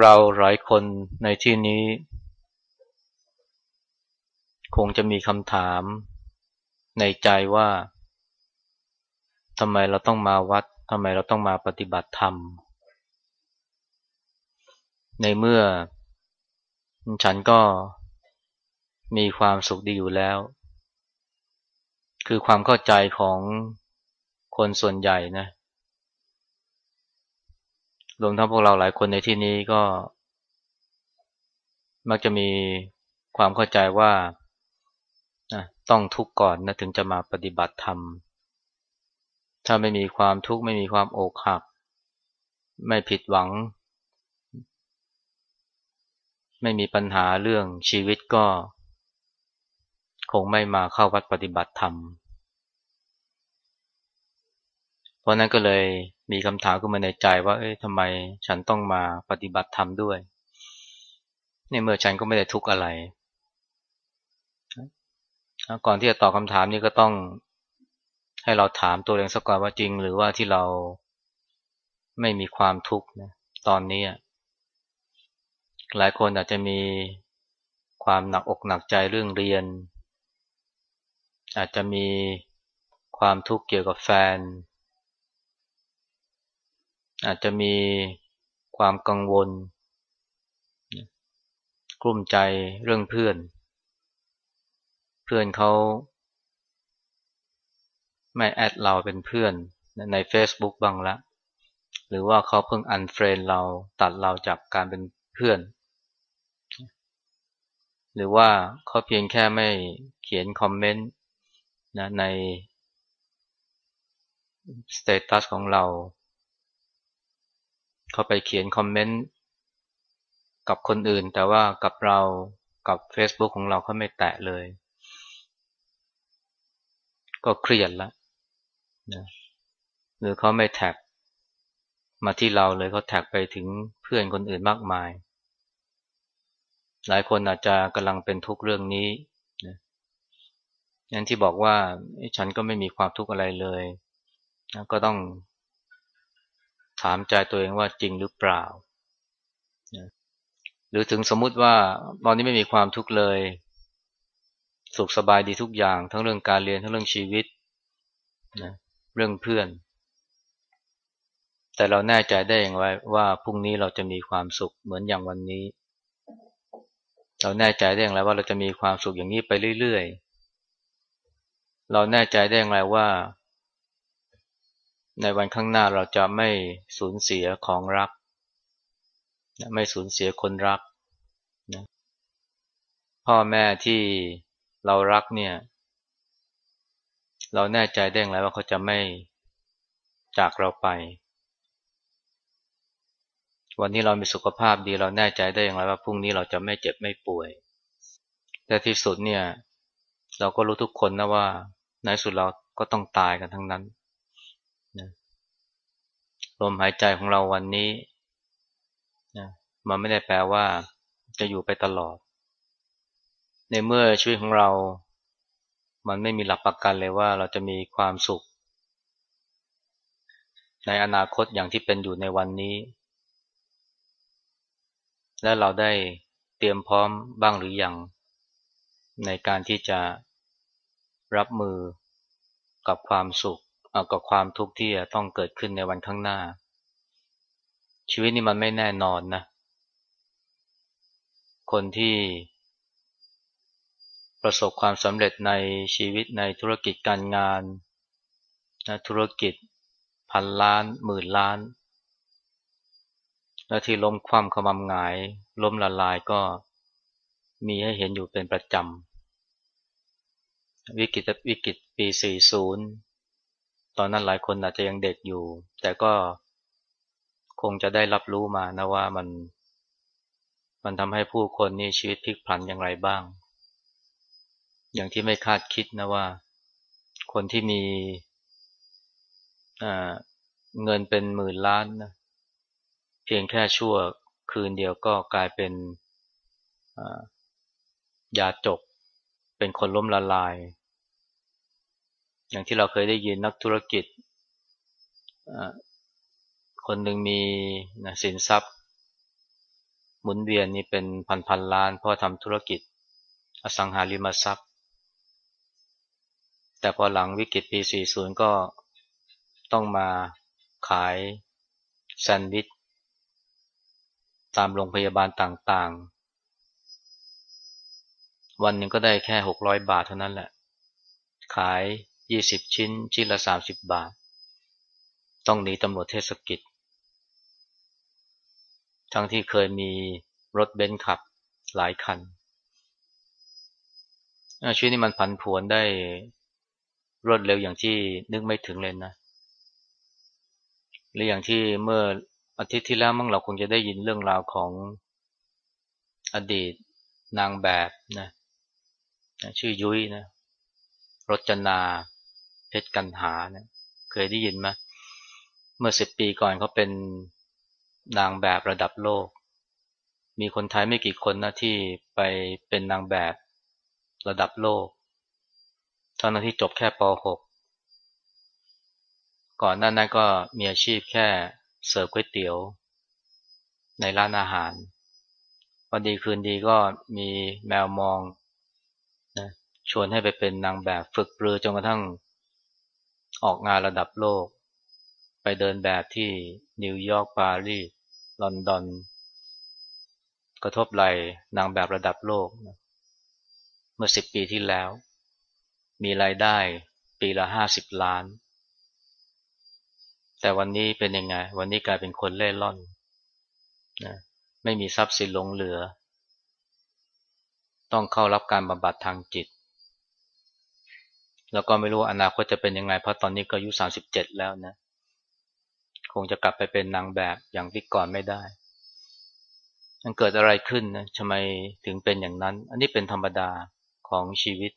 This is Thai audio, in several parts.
เราหลายคนในที่นี้ คงจะมีคำถามในใจว่าทำไมเราต้องมาวัดทำไมเราต้องมาปฏิบัติธรรม ในเมื่อ ฉันก็มีความสุขดีอยู่แล้ว คือความเข้าใจของคนส่วนใหญ่นะ รวมทั้งพวกเราหลายคนในที่นี้ก็ มักจะมีความเข้าใจว่าต้องทุกข์ก่อนนะถึงจะมาปฏิบัติธรรม ถ้าไม่มีความทุกข์ไม่มีความอกหัก ไม่ผิดหวัง ไม่มีปัญหาเรื่องชีวิตก็ คงไม่มาเข้าวัดปฏิบัติธรรมเพราะนั้นก็เลยมีคำถามขึ้นมาในใจว่า เอ้ยทำไมฉันต้องมาปฏิบัติธรรมด้วยในเมื่อฉันก็ไม่ได้ทุกข์อะไร ก่อนที่จะตอบคำถามนี้ก็ต้องให้เราถามตัวเองสักก่อนว่าจริง หรือว่าที่เราไม่มีความทุกข์นะตอนนี้หลายคนอาจจะมีความหนักอกหนักใจเรื่องเรียน อาจจะมีความทุกข์เกี่ยวกับแฟน อาจจะมีความกังวล กลุ้มใจเรื่องเพื่อน เพื่อนเขาไม่แอดเราเป็นเพื่อนใน Facebook บ้างละ หรือว่าเขาเพิ่งอันเฟรนเราตัดเราจากการเป็นเพื่อน หรือว่าเขาเพียงแค่ไม่เขียน comment นะใน status ของเรา เขาไปเขียน comment กับคนอื่น แต่ว่ากับเรากับ Facebook ของเราเขาไม่แตะเลย ก็เครียดแล้วนะหรือเขาไม่ tag มาที่เราเลยเขา tag ไปถึงเพื่อนคนอื่นมากมาย หลายคนอาจจะกำลังเป็นทุกข์เรื่องนี้นะงั้นที่บอกว่าฉันก็ไม่มีความทุกข์อะไรเลยนะก็ต้อง ถามใจตัวเองว่าจริงหรือเปล่า หรือถึงสมมุติว่าตอนนี้ไม่มีความทุกข์เลย สุขสบายดีทุกอย่าง ทั้งเรื่องการเรียนทั้งเรื่องชีวิตนะเรื่องเพื่อน แต่เราแน่ใจได้อย่างไรว่าพรุ่งนี้เราจะมีความสุขเหมือนอย่างวันนี้ เราแน่ใจได้อย่างไรว่าเราจะมีความสุขอย่างนี้ไปเรื่อยๆ เราแน่ใจได้อย่างไรว่า ในวันข้างหน้าเราจะไม่สูญเสียของรัก ไม่สูญเสียคนรักนะพ่อแม่ที่เรารักเนี่ย เราแน่ใจได้อย่างไรว่าเขาจะไม่จากเราไป วันนี้เรามีสุขภาพดีเราแน่ใจได้อย่างไรว่าพรุ่งนี้เราจะไม่เจ็บไม่ป่วย แต่ที่สุดเนี่ย เราก็รู้ทุกคนนะว่าในสุดเราก็ต้องตายกันทั้งนั้น ลมหายใจของเราวันนี้นะมันไม่ได้แปลว่าจะอยู่ไปตลอด ในเมื่อชีวิตของเรา มันไม่มีหลักประกันเลยว่าเราจะมีความสุข ในอนาคตอย่างที่เป็นอยู่ในวันนี้ และเราได้เตรียมพร้อมบ้างหรืออยังในการที่จะรับมือกับความสุข กับความทุกข์ที่จะต้องเกิดขึ้นในวันข้างหน้า ชีวิตนี้มันไม่แน่นอนนะ คนที่ ประสบความสำเร็จในชีวิตในธุรกิจการงานนะธุรกิจพันล้านหมื่นล้าน และที่ล้มคว่ำขมำหงาย ล้มละลายก็มีให้เห็นอยู่เป็นประจำ วิกฤตวิกฤตปี 40 ตอนนั้นหลายคนอาจจะยังเด็กอยู่ แต่ก็คงจะได้รับรู้มานะว่ามัน มันทำให้ผู้คนนี่ชีวิตพลิกผันอย่างไรบ้าง อย่างที่ไม่คาดคิดนะว่า คนที่มีเงินเป็นหมื่นล้านนะเพียงแค่ชั่วคืนเดียวก็กลายเป็นยาจก เป็นคนล้มละลาย อย่างที่เราเคยได้ยินนักธุรกิจ คนหนึ่งมีนะสินทรัพย์ หมุนเวียนนี่เป็นพันพันล้าน เพราะทำธุรกิจ อสังหาริมทรัพย์ แต่พอหลังวิกฤตปี 40 ก็ต้องมาขายแซนด์วิชตามโรงพยาบาลต่างๆ วันหนึ่งก็ได้แค่ 600 บาทเท่านั้นแหละ ขาย 20ชิ้น ชิ้นละ30บาท ต้องหนีตำรวจเทศกิจ ทั้งที่เคยมีรถเบนซ์ขับหลายคัน ชีวิตนี้มันผันผวนได้รวดเร็วอย่างที่นึกไม่ถึงเลยนะ หรืออย่างที่เมื่ออาทิตย์ที่แล้วมั่งเราคงจะได้ยินเรื่องราวของอดีตนางแบบนะชื่อยุ้ยนะรจนา เพชรกันหานะเคยได้ยินไหมเมื่อสิบปีก่อนเขาเป็นนางแบบระดับโลก มีคนไทยไม่กี่คนนะที่ไปเป็นนางแบบระดับโลกทั้งนั้นที่จบแค่ป .6 ก่อนหน้านั้นก็มีอาชีพแค่เสิร์ฟก๋วยเตี๋ยว ในร้านอาหารวันดีคืนดีก็มีแมวมองนะชวนให้ไปเป็นนางแบบฝึกปรือจนกระทั่ง ออกงานระดับโลก ไปเดินแบบที่นิวยอร์กปารีสลอนดอน กระทบไหลนางแบบระดับโลก เมื่อสิบปีที่แล้ว มีรายได้ปีละห้าสิบล้าน แต่วันนี้เป็นยังไง วันนี้กลายเป็นคนเล่ร่อนนะไม่มีทรัพย์สินหลงเหลือ ต้องเข้ารับการบำบัดทางจิต แล้วก็ไม่รู้อนาคตจะเป็นยังไง เพราะตอนนี้ก็อายุสาสิบเจ็ดแล้วนะ คงจะกลับไปเป็นนางแบบอย่างที่ก่อนไม่ได้ มันเกิดอะไรขึ้นนะทำไมถึงเป็นอย่างนั้น อันนี้เป็นธรรมดาของชีวิต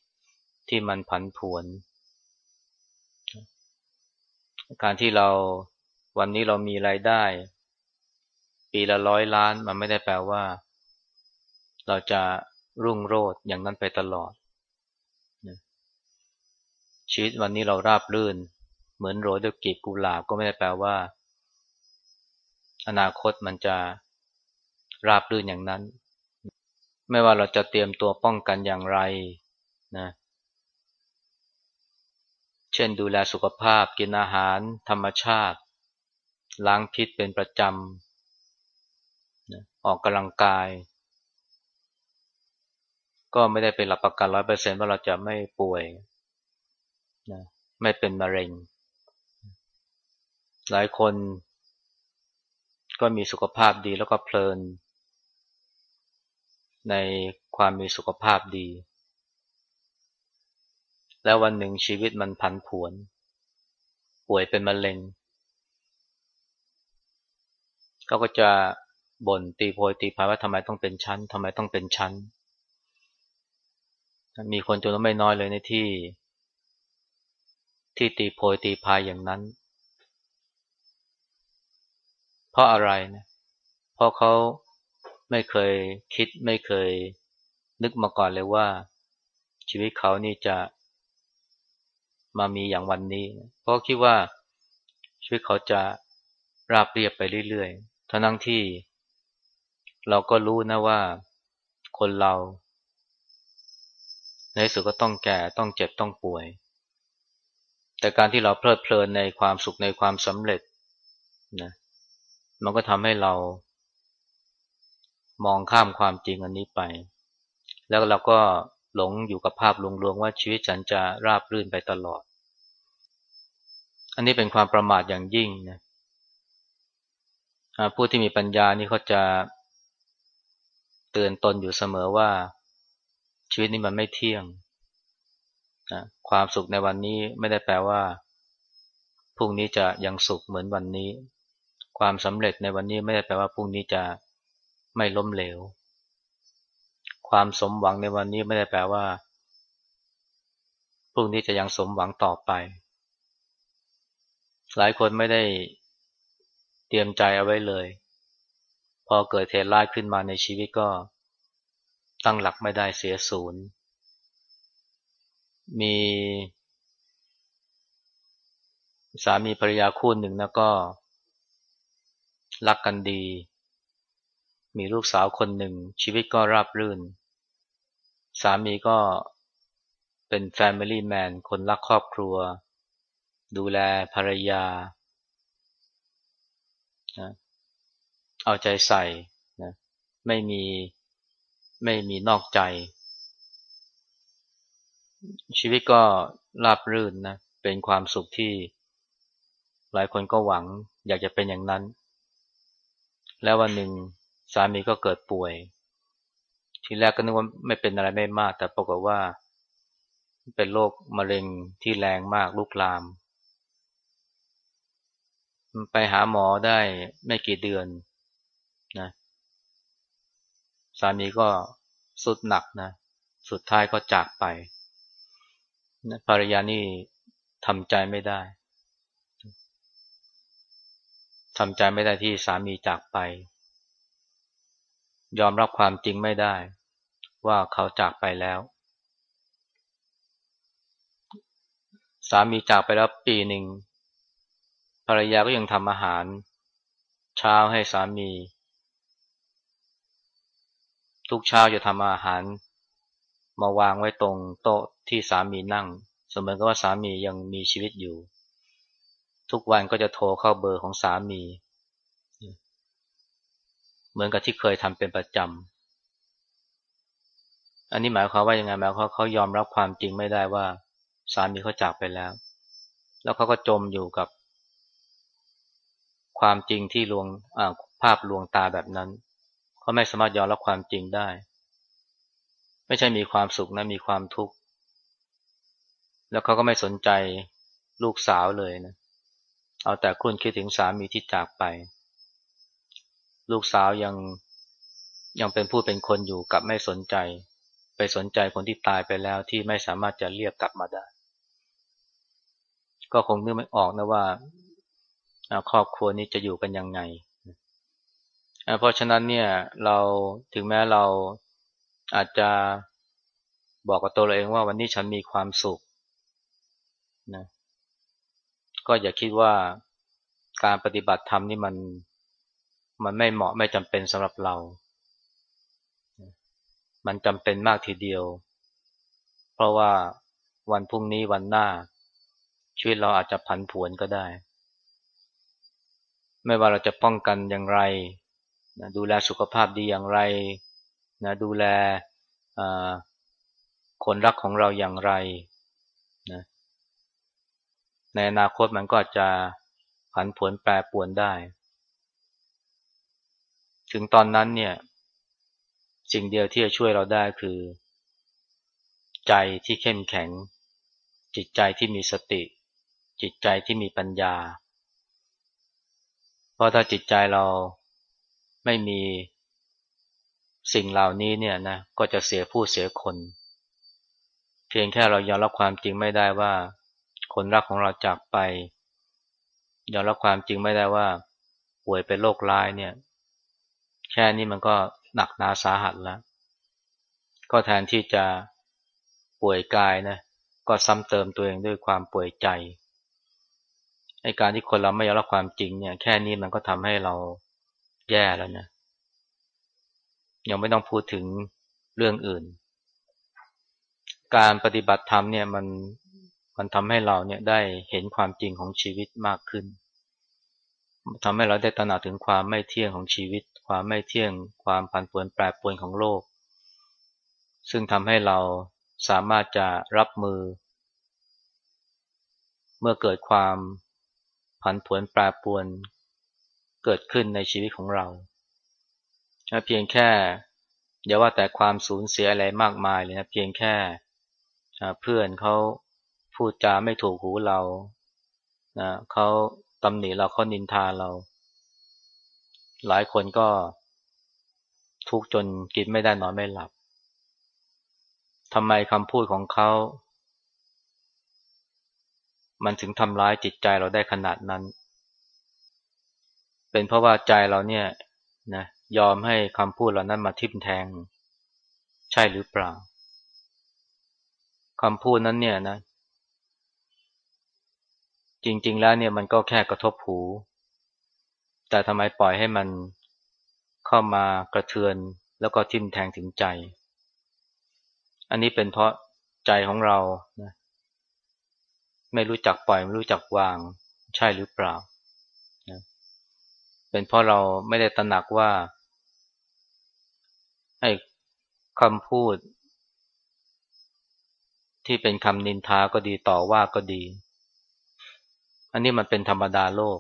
ที่มันผันผวน การที่เราวันนี้เรามีรายได้ ปีละร้อยล้าน มันไม่ได้แปลว่า เราจะรุ่งโรจน์อย่างนั้นไปตลอด ชีวิตวันนี้เราราบรื่น เหมือนโรยด้วยกีบกุหลาบก็ไม่ได้แปลว่า อนาคตมันจะราบรื่นอย่างนั้น ไม่ว่าเราจะเตรียมตัวป้องกันอย่างไรนะเช่นดูแลสุขภาพกินอาหาร ธรรมชาติ ล้างพิษเป็นประจำออกกำลังกาย ก็ไม่ได้เป็นหลักประกันร้อยเปอร์เซ็นต์ว่าเราจะไม่ป่วย นะไม่เป็นมะเร็ง หลายคนก็มีสุขภาพดีแล้วก็เพลิน ในความมีสุขภาพดี แล้ววันหนึ่งชีวิตมันผันผวน ป่วยเป็นมะเร็งเขาก็จะบ่นตีโพยตีพายว่าทำไมต้องเป็นชั้นทำไมต้องเป็นชั้นมีคนจำนวนไม่น้อยเลยในที่ ที่ตีโพยตีพายอย่างนั้น เพราะอะไรนะเพราะเขาไม่เคยคิดไม่เคยนึกมาก่อนเลยว่า ชีวิตเขานี่จะมามีอย่างวันนี้ เพราะคิดว่าชีวิตเขาจะราบเรียบไปเรื่อยๆทั้งที่ เราก็รู้นะว่าคนเรา ในสุดก็ต้องแก่ต้องเจ็บต้องป่วย แต่การที่เราเพลิดเพลินในความสุขในความสำเร็จนะมันก็ทำให้เรามองข้ามความจริงอันนี้ไป แล้วเราก็หลงอยู่กับภาพลวงๆว่าชีวิตฉันจะราบรื่นไปตลอด อันนี้เป็นความประมาทอย่างยิ่งนะผู้ที่มีปัญญานี่เขาจะเตือนตนอยู่เสมอว่าชีวิตนี้มันไม่เที่ยง นะความสุขในวันนี้ไม่ได้แปลว่าพรุ่งนี้จะยังสุขเหมือนวันนี้ ความสำเร็จในวันนี้ไม่ได้แปลว่าพรุ่งนี้จะไม่ล้มเหลว ความสมหวังในวันนี้ไม่ได้แปลว่าพรุ่งนี้จะยังสมหวังต่อไป หลายคนไม่ได้เตรียมใจเอาไว้เลย พอเกิดเหตุร้ายขึ้นมาในชีวิตก็ ตั้งหลักไม่ได้เสียศูนย์ มีสามีภรรยาคู่หนึ่งนะก็ รักกันดี มีลูกสาวคนหนึ่ง ชีวิตก็ราบรื่น สามีก็เป็น Family Man คนรักครอบครัว ดูแลภรรยา เอาใจใส่นะไม่มีไม่มีนอกใจ ชีวิตก็ราบรื่นนะ เป็นความสุขที่หลายคนก็หวังอยากจะเป็นอย่างนั้น แล้ววันหนึ่งสามีก็เกิดป่วย ทีแรกก็นึกว่าไม่เป็นอะไรไม่มาก แต่ปรากฏว่า เป็นโรคมะเร็งที่แรงมากลุกลาม ไปหาหมอได้ไม่กี่เดือนนะสามีก็สุดหนักนะ สุดท้ายก็จากไป นะภรรยานี่ทำใจไม่ได้ทำใจไม่ได้ที่สามีจากไป ยอมรับความจริงไม่ได้ ว่าเขาจากไปแล้ว สามีจากไปแล้วปีหนึ่งภรรยาก็ยังทำอาหาร เช้าให้สามี ทุกเช้าจะทำอาหาร มาวางไว้ตรงโต๊ะที่สามีนั่ง เสมือนกับว่าสามียังมีชีวิตอยู่ ทุกวันก็จะโทรเข้าเบอร์ของสามี เหมือนกับที่เคยทำเป็นประจำอันนี้หมายความว่ายังไงหมายความเขายอมรับความจริงไม่ได้ว่า สามีเขาจากไปแล้ว แล้วเขาก็จมอยู่กับ ความจริงที่ลวงภาพลวงตาแบบนั้นเขาไม่สามารถยอมรับความจริงได้ ไม่ใช่มีความสุขนะมีความทุกข์แล้วเขาก็ไม่สนใจลูกสาวเลยนะเอาแต่คุณคิดถึงสามีที่จากไป ลูกสาวยังยังเป็นผู้เป็นคนอยู่กับไม่สนใจ ไปสนใจคนที่ตายไปแล้วที่ไม่สามารถจะเรียกกลับมาได้ ก็คงนึกไม่ออกนะว่าครอบครัวนี้จะอยู่กันยังไง เพราะฉะนั้นเนี่ยเราถึงแม้เรา อาจจะบอกกับตัวเราเองว่าวันนี้ฉันมีความสุขนะก็อย่าคิดว่าการปฏิบัติธรรมนี่มันมันไม่เหมาะไม่จำเป็นสำหรับเรา มันจำเป็นมากทีเดียว เพราะว่าวันพรุ่งนี้วันหน้า ชีวิตเราอาจจะผันผวนก็ได้ ไม่ว่าเราจะป้องกันอย่างไร ดูแลสุขภาพดีอย่างไร นะดูแลคนรักของเราอย่างไรนะในอนาคตมันก็จะผันผวนแปรปวนได้ ถึงตอนนั้นเนี่ย สิ่งเดียวที่จะช่วยเราได้คือ ใจที่เข้มแข็ง จิตใจที่มีสติ จิตใจที่มีปัญญา เพราะถ้าจิตใจเราไม่มี สิ่งเหล่านี้เนี่ยนะก็จะเสียผู้เสียคน เพียงแค่เรายอมรับความจริงไม่ได้ว่า คนรักของเราจากไปยอมรับความจริงไม่ได้ว่า ป่วยเป็นโรคร้ายเนี่ย แค่นี้มันก็หนักหนาสาหัสแล้ว ก็แทนที่จะป่วยกายนะก็ซ้ำเติมตัวเองด้วยความป่วยใจไอการที่คนเราไม่ยอมรับความจริงเนี่ย แค่นี้มันก็ทำให้เราแย่แล้วนะ ยังไม่ต้องพูดถึงเรื่องอื่น การปฏิบัติธรรมเนี่ยมันมันทำให้เราเนี่ยได้เห็นความจริงของชีวิตมากขึ้นทำให้เราได้ตระหนักถึงความไม่เที่ยงของชีวิต ความไม่เที่ยง ความผันผวนแปรปรวนของโลก ซึ่งทำให้เราสามารถจะรับมือ เมื่อเกิดความผันผวนแปรปรวนเกิดขึ้นในชีวิตของเรา เพียงแค่อย่าว่าแต่ความสูญเสียอะไรมากมายเลยนะเพียงแค่เพื่อนเขาพูดจาไม่ถูกหูเรานะเขาตำหนิเราเขานินทาเรา หลายคนก็ทุกจนกินไม่ได้นอนไม่หลับทำไมคำพูดของเขา มันถึงทำร้ายจิตใจเราได้ขนาดนั้น เป็นเพราะว่าใจเราเนี่ยนะ ยอมให้คำพูดเหล่านั้นมาทิ่มแทง ใช่หรือเปล่าคำพูดนั้นเนี่ยนะ จริง ๆ แล้วเนี่ยมันก็แค่กระทบหู แต่ทำไมปล่อยให้มันเข้ามากระเทือนแล้วก็ทิ่มแทงถึงใจ อันนี้เป็นเพราะใจของเรานะไม่รู้จักปล่อยไม่รู้จักวาง ใช่หรือเปล่านะเป็นเพราะเราไม่ได้ตระหนักว่า ไอ้คำพูด ที่เป็นคำนินทาก็ดีต่อว่าก็ดี อันนี้มันเป็นธรรมดาโลก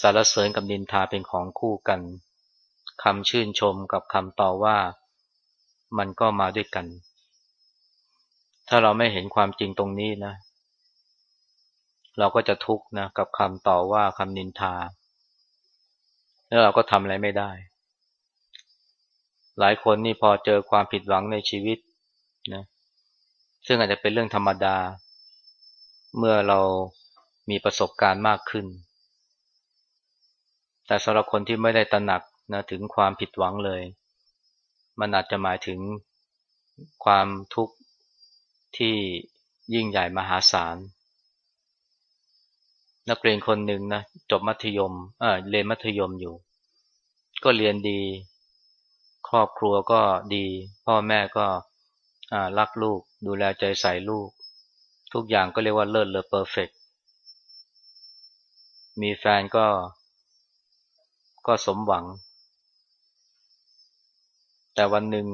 สารเสริญกับนินทาเป็นของคู่กันคำชื่นชมกับคำต่อว่ามันก็มาด้วยกัน ถ้าเราไม่เห็นความจริงตรงนี้นะ เราก็จะทุกข์นะกับคำต่อว่าคำนินทา แล้วเราก็ทำอะไรไม่ได้ หลายคนนี่พอเจอความผิดหวังในชีวิตนะซึ่งอาจจะเป็นเรื่องธรรมดา เมื่อเรามีประสบการณ์มากขึ้น แต่สำหรับคนที่ไม่ได้ตระหนักนะถึงความผิดหวังเลย มันอาจจะหมายถึงความทุกข์ที่ยิ่งใหญ่มหาศาล นักเรียนคนหนึ่งนะจบมัธยมเออเรียนมัธยมอยู่ ก็เรียนดี ครอบครัวก็ดี พ่อแม่ก็รักลูก ดูแลใจใส่ลูก ทุกอย่างก็เรียกว่าเลิศเลอเพอร์เฟกมีแฟนก็ ก็สมหวัง แต่วันหนึ่ง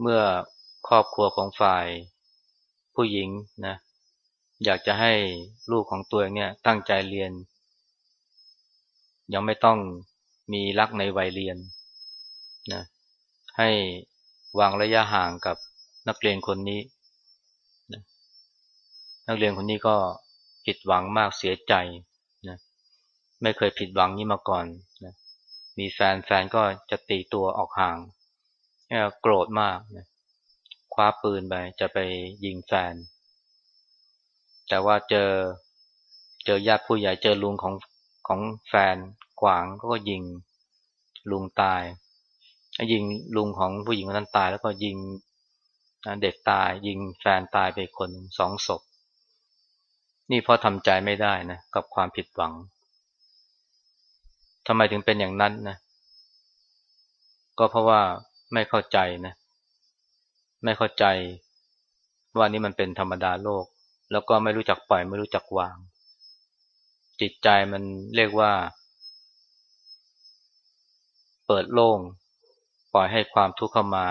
เมื่อครอบครัวของฝ่ายผู้หญิงนะอยากจะให้ลูกของตัวเองเนี่ยตั้งใจเรียน ยังไม่ต้องมีรักในวัยเรียน นะให้วางระยะห่างกับนักเรียนคนนี้นะนักเรียนคนนี้ก็ผิดหวังมากเสียใจนะไม่เคยผิดหวังนี้มาก่อนนะมีแฟนแฟนก็จะตีตัวออกห่างโกรธมากนะคว้าปืนไปจะไปยิงแฟน แต่ว่าเจอเจอญาติผู้ใหญ่เจอลุงของของแฟนขวางก็ยิงลุงตาย ยิงลุงของผู้หญิงคนนั้นตาย แล้วก็ยิงเด็กตาย ยิงแฟนตายไปคนสองศพ นี่เพราะทำใจไม่ได้นะกับความผิดหวังทำไมถึงเป็นอย่างนั้นนะ ก็เพราะว่าไม่เข้าใจนะ ไม่เข้าใจว่านี่มันเป็นธรรมดาโลก แล้วก็ไม่รู้จักปล่อยไม่รู้จักวาง จิตใจมันเรียกว่า เปิดโล่ง ปล่อยให้ความทุกข์เข้ามา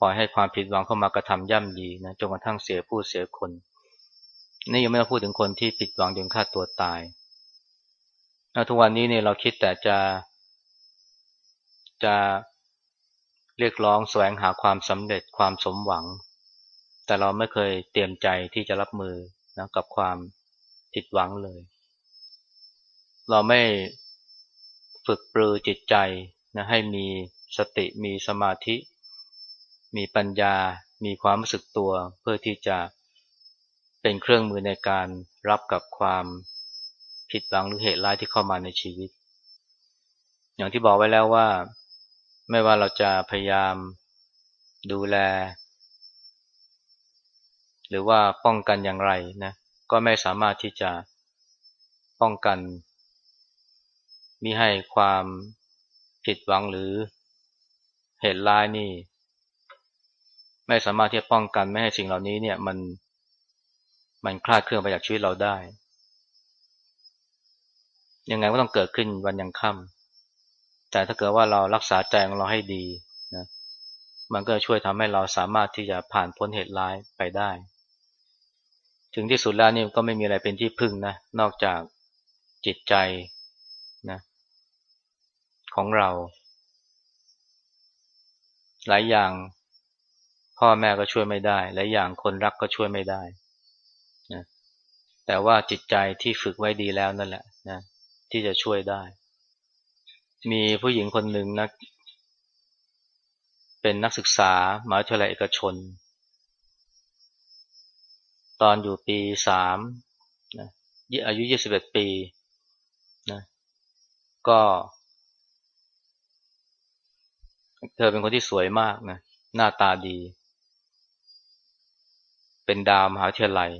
ปล่อยให้ความผิดหวังเข้ามากระทำย่ำยีนะจนกระทั่งเสียผู้เสียคน นี่ยังไม่ต้องพูดถึงคนที่ผิดหวังจนฆ่าตัวตายทุกวันนี้เนี่ยเราคิดแต่จะ จะเรียกร้องแสวงหาความสำเร็จความสมหวัง แต่เราไม่เคยเตรียมใจที่จะรับมือนะกับความผิดหวังเลย เราไม่ฝึกปรือจิตใจ นะให้มีสติมีสมาธิ มีปัญญา มีความรู้สึกตัว เพื่อที่จะเป็นเครื่องมือในการรับกับความผิดหวังหรือเหตุร้ายที่เข้ามาในชีวิต อย่างที่บอกไว้แล้วว่า ไม่ว่าเราจะพยายามดูแล หรือว่าป้องกันอย่างไรนะก็ไม่สามารถที่จะป้องกันมิให้ความ ผิดหวังหรือเหตุร้ายนี่ ไม่สามารถที่จะป้องกันไม่ให้สิ่งเหล่านี้เนี่ย มันมันคลาดเคลื่อนไปจากชีวิตเราได้ ยังไงก็ต้องเกิดขึ้นวันยังค่ำแต่ถ้าเกิดว่าเรารักษาใจของเราให้ดีนะมันก็ช่วยทำให้เราสามารถที่จะผ่านพ้นเหตุร้ายไปได้ ถึงที่สุดแล้วนี่ก็ไม่มีอะไรเป็นที่พึ่งนะนอกจากจิตใจนะ ของเรา หลายอย่าง พ่อแม่ก็ช่วยไม่ได้ หลายอย่างคนรักก็ช่วยไม่ได้นะแต่ว่าจิตใจที่ฝึกไว้ดีแล้วนั่นแหละนะที่จะช่วยได้ มีผู้หญิงคนหนึ่งนะเป็นนักศึกษามหาวิทยาลัยเอกชน ตอนอยู่ปีสามนะอายุยี่สิบเอ็ดปีนะก็ เธอเป็นคนที่สวยมากนะ หน้าตาดี เป็นดาวมหาวิทยาลัย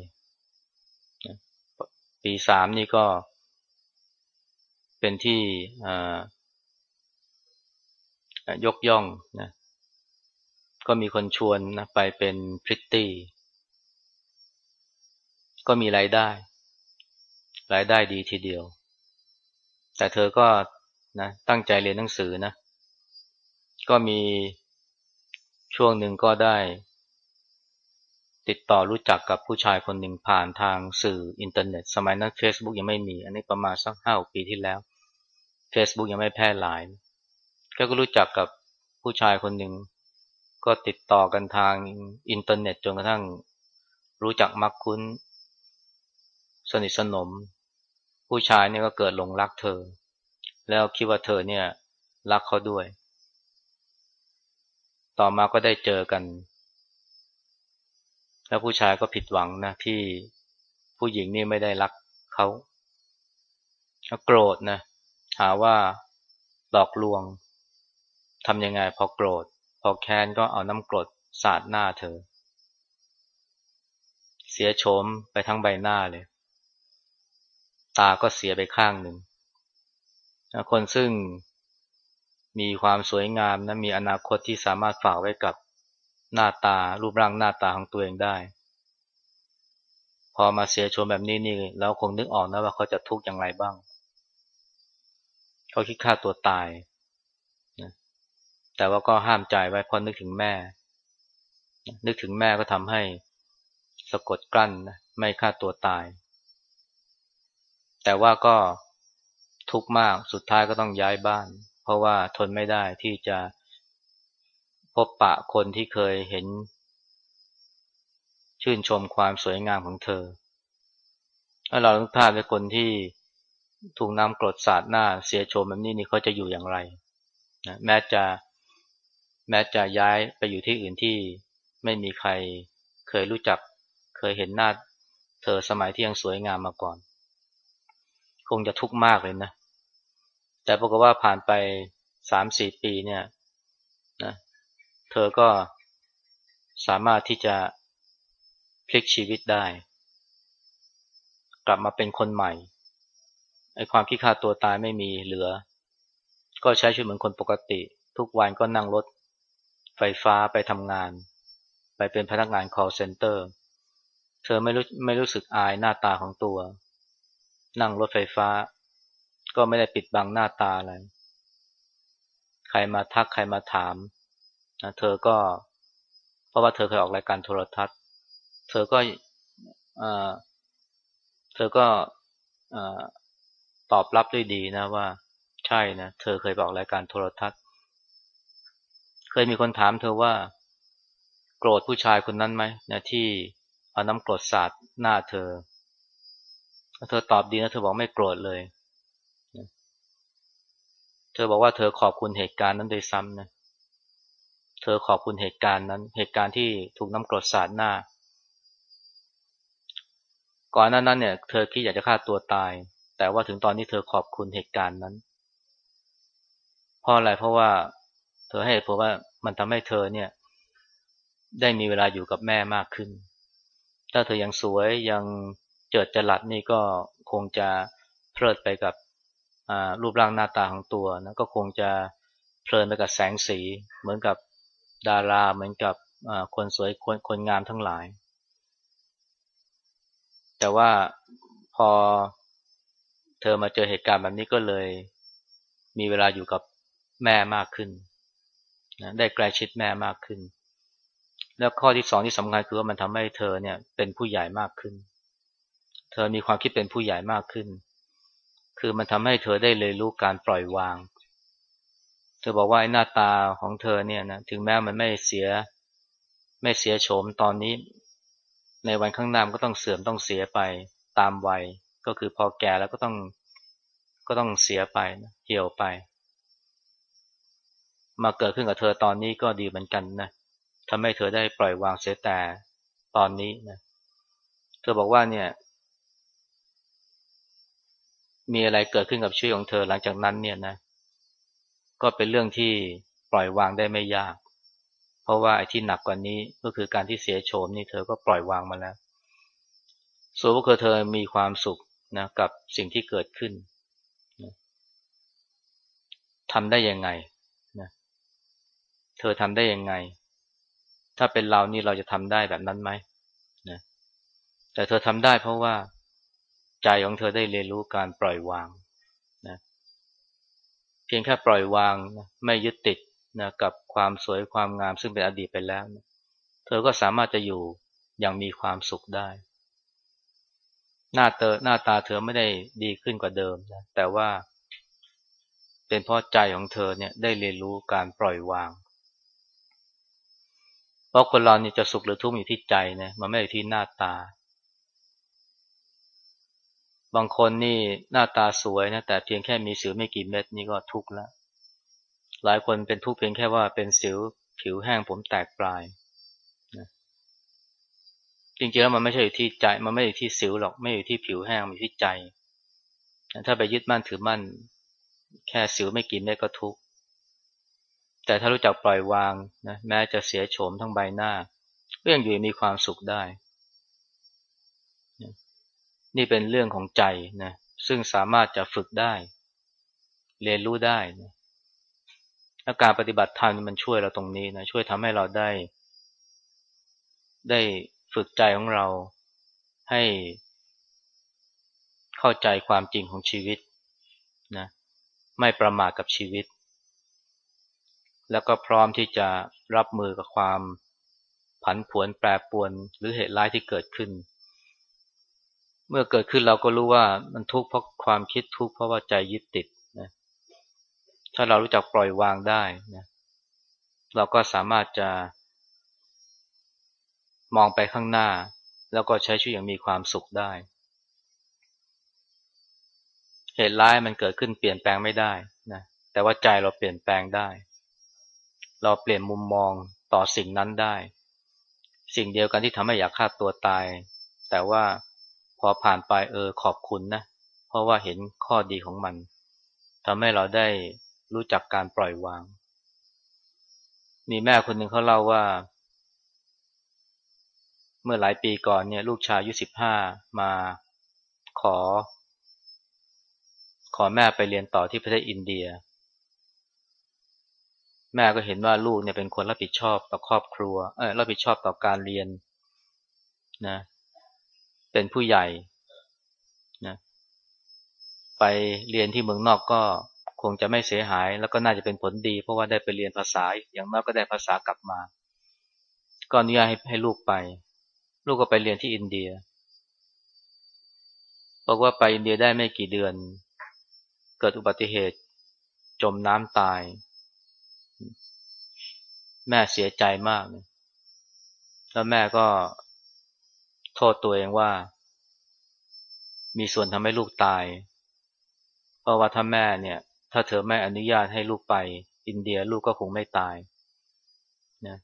ปีสามนี่ก็ เป็นที่ยกย่องนะ ก็มีคนชวนนะไปเป็นพริตตี้ ก็มีรายได้ รายได้ดีทีเดียว แต่เธอก็นะตั้งใจเรียนหนังสือนะ ก็มีช่วงหนึ่งก็ได้ ติดต่อรู้จักกับผู้ชายคนหนึ่งผ่านทางสื่ออินเทอร์เน็ต สมัยนั้น Facebook ยังไม่มี อันนี้ประมาณสักห้าปีที่แล้ว Facebook ยังไม่แพร่หลายก็รู้จักกับผู้ชายคนหนึ่งก็ติดต่อกันทางอินเทอร์เน็ตจนกระทั่งรู้จักมักคุ้น สนิทสนม ผู้ชายเนี่ยก็เกิดหลงรักเธอ แล้วคิดว่าเธอเนี่ยรักเขาด้วย ต่อมาก็ได้เจอกัน แล้วผู้ชายก็ผิดหวังนะที่ผู้หญิงนี่ไม่ได้รักเขาโกรธนะหาว่าหลอกลวงทำยังไงพอโกรธ พอแค้นก็เอาน้ำกรดสาดหน้าเธอ เสียโฉมไปทั้งใบหน้าเลย ตาก็เสียไปข้างหนึ่งคนซึ่ง มีความสวยงามนะมีอนาคตที่สามารถฝากไว้กับหน้าตารูปร่างหน้าตาของตัวเองได้ พอมาเสียโฉมแบบนี้นี่แล้วคงนึกออกนะว่าเขาจะทุกข์อย่างไรบ้าง เขาคิดฆ่าตัวตายแต่ว่าก็ห้ามใจไว้เพราะนึกถึงแม่ นึกถึงแม่ก็ทำให้สะกดกลั้นไม่ฆ่าตัวตาย แต่ว่าก็ทุกข์มากสุดท้ายก็ต้องย้ายบ้าน เพราะว่าทนไม่ได้ที่จะพบปะคนที่เคยเห็น ชื่นชมความสวยงามของเธอ ถ้าเราต้องภาพเป็นคนที่ถูกน้ำกรดสาดหน้าเสียโฉมแบบนี้นี่เขาจะอยู่อย่างไรนะแม้จะแม้จะย้ายไปอยู่ที่อื่นที่ไม่มีใครเคยรู้จักเคยเห็นหน้าเธอสมัยที่ยังสวยงามมาก่อน คงจะทุกข์มากเลยนะ แต่ปรากฏว่าผ่านไปสามสี่ปีเนี่ยนะเธอก็สามารถที่จะพลิกชีวิตได้ กลับมาเป็นคนใหม่ไอ้ความคิดฆ่าตัวตายไม่มีเหลือ ก็ใช้ชีวิตเหมือนคนปกติ ทุกวันก็นั่งรถไฟฟ้าไปทำงาน ไปเป็นพนักงาน call center เธอไม่รู้ไม่รู้สึกอายหน้าตาของตัว นั่งรถไฟฟ้า ก็ไม่ได้ปิดบังหน้าตาอะไร ใครมาทักใครมาถามนะเธอก็ เพราะว่าเธอเคยออกรายการโทรทัศน์ เธอก็เธอก็ตอบรับด้วยดีนะว่า ใช่นะเธอเคยบอกรายการโทรทัศน์ เคยมีคนถามเธอว่า โกรธผู้ชายคนนั้นไหมนะที่เอาน้ำกรดสาดหน้าเธอ เธอตอบดีนะเธอบอกไม่โกรธเลยเธอบอกว่าเธอขอบคุณเหตุการณ์นั้นโดยซ้ำนะ เธอขอบคุณเหตุการณ์นั้น เหตุการณ์ที่ถูกน้ำกรดสาดหน้า ก่อนหน้านั้นเนี่ย เธอคิดอยากจะฆ่าตัวตาย แต่ว่าถึงตอนนี้เธอขอบคุณเหตุการณ์นั้น เพราะอะไร เพราะว่าเธอให้เพราะว่ามันทำให้เธอเนี่ย ได้มีเวลาอยู่กับแม่มากขึ้น ถ้าเธอยังสวยยังเจิดจรัสนี่ก็คงจะเพลิดไปกับ รูปร่างหน้าตาของตัวนะก็คงจะเพลินไปกับแสงสี เหมือนกับดาราเหมือนกับคนสวยคนคนงามทั้งหลาย แต่ว่าพอเธอมาเจอเหตุการณ์แบบนี้ก็เลยมีเวลาอยู่กับแม่มากขึ้นนะได้ใกล้ชิดแม่มากขึ้น แล้วข้อที่สองที่สำคัญคือว่ามันทำให้เธอเนี่ยเป็นผู้ใหญ่มากขึ้น เธอมีความคิดเป็นผู้ใหญ่มากขึ้น คือมันทำให้เธอได้เลยรู้การปล่อยวาง เธอบอกว่าหน้าตาของเธอเนี่ยนะถึงแม้มันไม่เสีย ไม่เสียโฉมตอนนี้ ในวันข้างหน้าก็ต้องเสื่อมต้องเสียไปตามวัย ก็คือพอแก่แล้วก็ต้องก็ต้องเสียไปเหี่ยวไป มาเกิดขึ้นกับเธอตอนนี้ก็ดีเหมือนกันนะทำให้เธอได้ปล่อยวางเสียแต่ตอนนี้นะเธอบอกว่าเนี่ย มีอะไรเกิดขึ้นกับชีวิตของเธอหลังจากนั้นเนี่ยนะ ก็เป็นเรื่องที่ปล่อยวางได้ไม่ยาก เพราะว่าไอ้ที่หนักกว่านี้ก็คือการที่เสียโฉมนี่เธอก็ปล่อยวางมาแล้วส่วนว่าเธอมีความสุขนะกับสิ่งที่เกิดขึ้นทำได้ยังไงนะเธอทำได้ยังไง ถ้าเป็นเรานี่เราจะทำได้แบบนั้นไหมนะแต่เธอทำได้เพราะว่า ใจของเธอได้เรียนรู้การปล่อยวางนะเพียงแค่ปล่อยวางนะไม่ยึดติดนะกับความสวยความงามซึ่งเป็นอดีตไปแล้วนะเธอก็สามารถจะอยู่อย่างมีความสุขได้ หน้าเตอหน้าตาเธอไม่ได้ดีขึ้นกว่าเดิมนะแต่ว่า เป็นเพราะใจของเธอเนี่ยได้เรียนรู้การปล่อยวาง เพราะคนเรานี่จะสุขหรือทุกข์อยู่ที่ใจนะมันไม่ได้ที่หน้าตา บางคนนี่หน้าตาสวยนะแต่เพียงแค่มีสิวไม่กี่เม็ดนี่ก็ทุกข์แล้วหลายคนเป็นทุกข์เพียงแค่ว่าเป็นสิวผิวแห้งผมแตกปลายนะจริงๆแล้วมันไม่ใช่อยู่ที่ใจ มันไม่อยู่ที่สิวหรอกไม่อยู่ที่ผิวแห้งมันอยู่ที่ใจ ถ้าไปยึดมั่นถือมั่น แค่สิวไม่กินได้ก็ทุกข์แต่ถ้ารู้จักปล่อยวางนะแม้จะเสียโฉมทั้งใบหน้าก็ยังอยู่มีความสุขได้ นี่เป็นเรื่องของใจนะซึ่งสามารถจะฝึกได้ เรียนรู้ได้นะและการปฏิบัติธรรมมันช่วยเราตรงนี้นะช่วยทำให้เราได้ ได้ฝึกใจของเราให้ เข้าใจความจริงของชีวิตนะไม่ประมาทกับชีวิต แล้วก็พร้อมที่จะรับมือกับความผันผวนแปรปวนหรือเหตุร้ายที่เกิดขึ้น เมื่อเกิดขึ้นเราก็รู้ว่ามันทุกข์เพราะความคิดทุกข์เพราะว่าใจยึดติดนะถ้าเรารู้จักปล่อยวางได้นะเราก็สามารถจะ มองไปข้างหน้า แล้วก็ใช้ชีวิตอย่างมีความสุขได้ เหตุร้ายมันเกิดขึ้นเปลี่ยนแปลงไม่ได้นะแต่ว่าใจเราเปลี่ยนแปลงได้ เราเปลี่ยนมุมมองต่อสิ่งนั้นได้ สิ่งเดียวกันที่ทำให้อยากฆ่าตัวตาย แต่ว่า พอผ่านไปเออขอบคุณนะ เพราะว่าเห็นข้อดีของมันทำให้เราได้รู้จักการปล่อยวาง มีแม่คนหนึ่งเขาเล่าว่า เมื่อหลายปีก่อนเนี่ย ลูกชายอายุสิบห้ามาขอ ขอแม่ไปเรียนต่อที่ประเทศอินเดีย แม่ก็เห็นว่าลูกเนี่ยเป็นคนรับผิดชอบต่อครอบครัว เออรับผิดชอบต่อการเรียนนะ เป็นผู้ใหญ่นะไปเรียนที่เมืองนอกก็คงจะไม่เสียหาย แล้วก็น่าจะเป็นผลดี เพราะว่าได้ไปเรียนภาษาอย่างน้อยก็ได้ภาษากลับมา ก็อนุญาตให้ให้ลูกไป ลูกก็ไปเรียนที่อินเดียบอกว่าไปอินเดียได้ไม่กี่เดือน เกิดอุบัติเหตุ จมน้ำตาย แม่เสียใจมาก แล้วแม่ก็ โทษตัวเองว่า มีส่วนทำให้ลูกตาย เพราะว่าถ้าแม่เนี่ย ถ้าเธอไม่อนุญาตให้ลูกไป อินเดียลูกก็คงไม่ตายนะ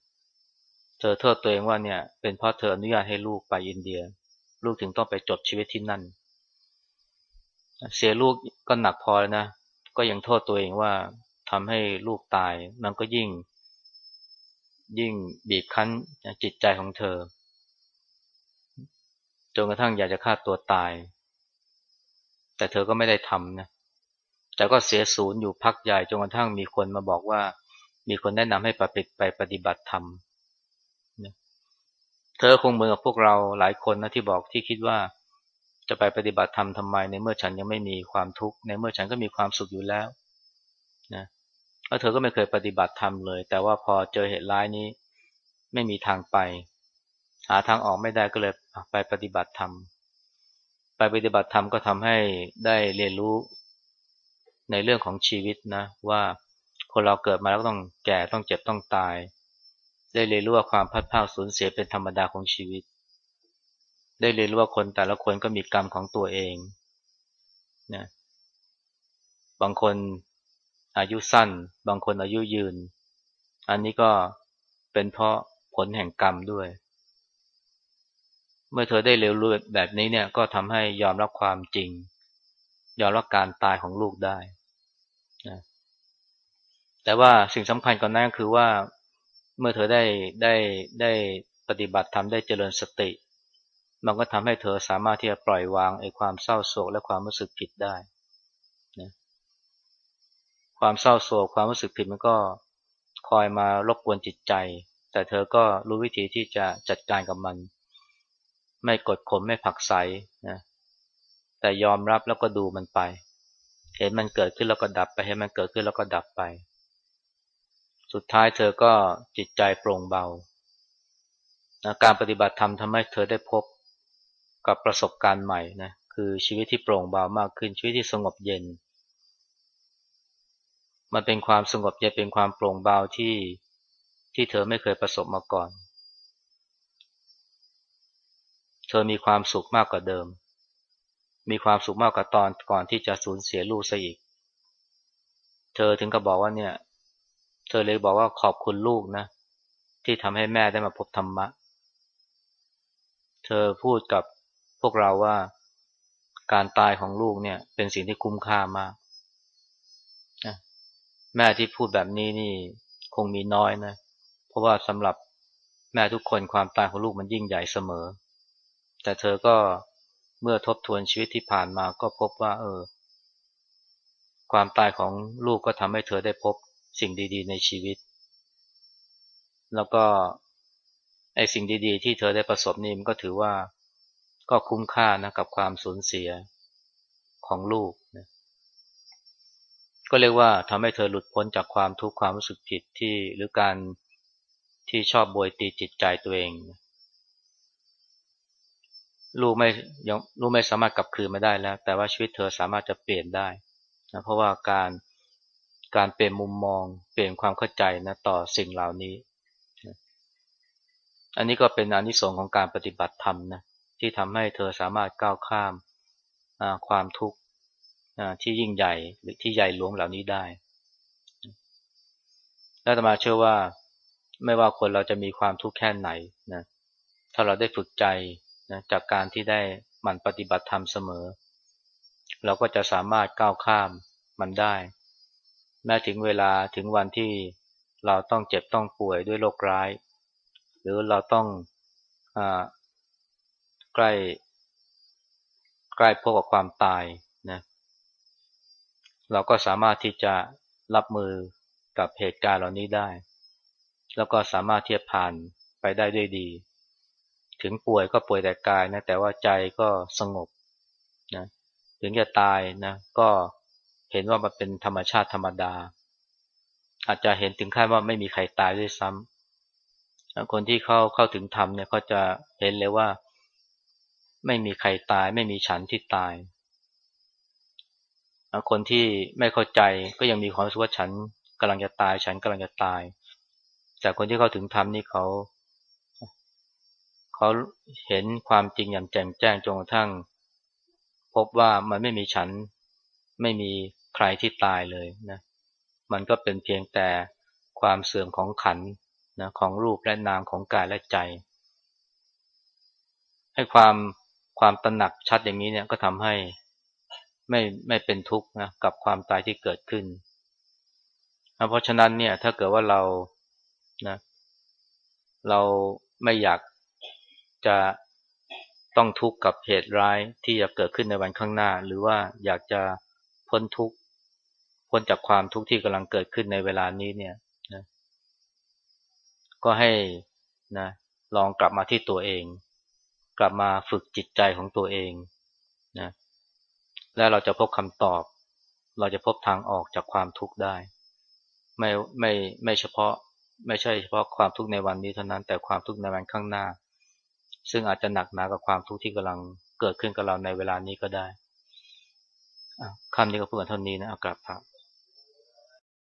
เธอโทษตัวเองว่าเนี่ย เป็นเพราะเธออนุญาตให้ลูกไปอินเดีย ลูกถึงต้องไปจบชีวิตที่นั่น เสียลูกก็หนักพอแล้วนะ ก็ยังโทษตัวเองว่าทำให้ลูกตาย มันก็ยิ่ง ยิ่งบีบคั้นจิตใจของเธอ จนกระทั่งอยากจะฆ่าตัวตาย แต่เธอก็ไม่ได้ทำนะแต่ก็เสียศูนย์อยู่พักใหญ่จนกระทั่งมีคนมาบอกว่า มีคนแนะนำให้ปฏิไปปฏิบัติธรรมเธอคงเหมือนกับพวกเราหลายคนนะที่บอกที่คิดว่า จะไปปฏิบัติธรรมทำไมในเมื่อฉันยังไม่มีความทุกข์ในเมื่อฉันก็มีความสุขอยู่แล้วนะแล้วเธอก็ไม่เคยปฏิบัติธรรมเลย แต่ว่าพอเจอเหตุร้ายนี้ ไม่มีทางไป หาทางออกไม่ได้ก็เลยไปปฏิบัติธรรม ไปปฏิบัติธรรมก็ทำให้ได้เรียนรู้ในเรื่องของชีวิตนะ ว่าคนเราเกิดมาแล้วต้องแก่ต้องเจ็บต้องตาย ได้เรียนรู้ว่าความพัดพาสูญเสียเป็นธรรมดาของชีวิต ได้เรียนรู้ว่าคนแต่ละคนก็มีกรรมของตัวเองนะบางคนอายุสั้น บางคนอายุยืน อันนี้ก็เป็นเพราะผลแห่งกรรมด้วย เมื่อเธอได้เรียนรู้แบบนี้เนี่ยก็ทำให้ยอมรับความจริง ยอมรับการตายของลูกได้นะแต่ว่าสิ่งสำคัญกว่านนั้นคือว่าเมื่อเธอได้ได้ได้ปฏิบัติทำได้เจริญสติ มันก็ทำให้เธอสามารถที่จะปล่อยวางไอ้ความเศร้าโศกและความรู้สึกผิดได้นะความเศร้าโศกความรู้สึกผิดมันก็คอยมารบกวนจิตใจ แต่เธอก็รู้วิธีที่จะจัดการกับมัน ไม่กดข่มไม่ผักใสนะแต่ยอมรับแล้วก็ดูมันไป เห็นมันเกิดขึ้นแล้วก็ดับไปเห็นมันเกิดขึ้นแล้วก็ดับไป สุดท้ายเธอก็จิตใจโปร่งเบานะการปฏิบัติธรรมทำให้เธอได้พบกับประสบการณ์ใหม่นะคือชีวิตที่โปร่งเบามากขึ้นชีวิตที่สงบเย็น มันเป็นความสงบเย็นเป็นความโปร่งเบาที่ที่เธอไม่เคยประสบมาก่อน เธอมีความสุขมากกว่าเดิม มีความสุขมากกว่าตอนก่อนที่จะสูญเสียลูกซะอีก เธอถึงกับบอกว่าเนี่ย เธอเลยบอกว่าขอบคุณลูกนะ ที่ทำให้แม่ได้มาพบธรรมะ เธอพูดกับพวกเราว่าการตายของลูกเนี่ย เป็นสิ่งที่คุ้มค่ามาก แม่ที่พูดแบบนี้นี่คงมีน้อยนะ เพราะว่าสำหรับแม่ทุกคนความตายของลูกมันยิ่งใหญ่เสมอ แต่เธอก็เมื่อทบทวนชีวิตที่ผ่านมาก็พบว่า เออ ความตายของลูกก็ทำให้เธอได้พบสิ่งดี ๆ ในชีวิต แล้วก็ไอ้สิ่งดี ๆ ที่เธอได้ประสบนี่มันก็ถือว่าก็คุ้มค่านะกับความสูญเสียของลูกนะก็เรียกว่าทำให้เธอหลุดพ้นจากความทุกข์ความรู้สึกผิดที่หรือการที่ชอบบวยตีจิตใจตัวเอง ลูกไม่ยังลูกไม่สามารถกลับคืนมาได้แล้ว แต่ว่าชีวิตเธอสามารถจะเปลี่ยนได้นะเพราะว่าการการเปลี่ยนมุมมอง เปลี่ยนความเข้าใจนะต่อสิ่งเหล่านี้อันนี้ก็เป็นอนิสงส์ของการปฏิบัติธรรมนะที่ทำให้เธอสามารถก้าวข้ามความทุกข์ที่ยิ่งใหญ่หรือที่ใหญ่หลวงเหล่านี้ได้ และตมาเชื่อว่าไม่ว่าคนเราจะมีความทุกข์แค่ไหนนะถ้าเราได้ฝึกใจ นะจากการที่ได้หมั่นปฏิบัติธรรมเสมอ เราก็จะสามารถก้าวข้ามมันได้ แม้ถึงเวลาถึงวันที่เราต้องเจ็บต้องป่วยด้วยโรคร้าย หรือเราต้องอใกล้ ใกล้พบกับความตายนะเราก็สามารถที่จะรับมือกับเหตุการณ์เหล่านี้ได้ แล้วก็สามารถที่จะผ่านไปได้ด้วยดี ถึงป่วยก็ป่วยแต่กายนะแต่ว่าใจก็สงบนะถึงจะตายนะก็เห็นว่ามันเป็นธรรมชาติธรรมดา อาจจะเห็นถึงขั้นว่าไม่มีใครตายด้วยซ้ำคนที่เข้าเข้าถึงธรรมเนี่ยเขาจะเห็นเลยว่า ไม่มีใครตาย ไม่มีฉันที่ตายคนที่ไม่เข้าใจก็ยังมีความรู้สึกว่าฉันกำลังจะตาย ฉันกำลังจะตาย แต่คนที่เข้าถึงธรรมนี่เขา เขาเห็นความจริงอย่างแจ่มแจ้งจนกระทั่ง พบว่ามันไม่มีฉันไม่มีใครที่ตายเลยนะมันก็เป็นเพียงแต่ความเสื่อมของขันนะของรูปและนามของกายและใจ ให้ความความตระหนักชัดอย่างนี้เนี่ยก็ทำให้ไม่ไม่เป็นทุกข์นะกับความตายที่เกิดขึ้น เพราะฉะนั้นเนี่ยถ้าเกิดว่าเรานะเราไม่อยาก จะต้องทุกข์กับเหตุร้ายที่จะเกิดขึ้นในวันข้างหน้า หรือว่าอยากจะพ้นทุกข์พ้นจากความทุกข์ที่กำลังเกิดขึ้นในเวลานี้เนี่ยนะก็ให้นะลองกลับมาที่ตัวเอง กลับมาฝึกจิตใจของตัวเองนะแล้วเราจะพบคำตอบ เราจะพบทางออกจากความทุกข์ได้ ไม่ไม่ไม่เฉพาะไม่ใช่เฉพาะความทุกข์ในวันนี้เท่านั้นแต่ความทุกข์ในวันข้างหน้า ซึ่งอาจจะหนักหนากว่าความทุกข์ที่กำลังเกิดขึ้นกับเราในเวลานี้ก็ได้คำนี้ก็เพื่อนเท่านี้นะอากาศพระ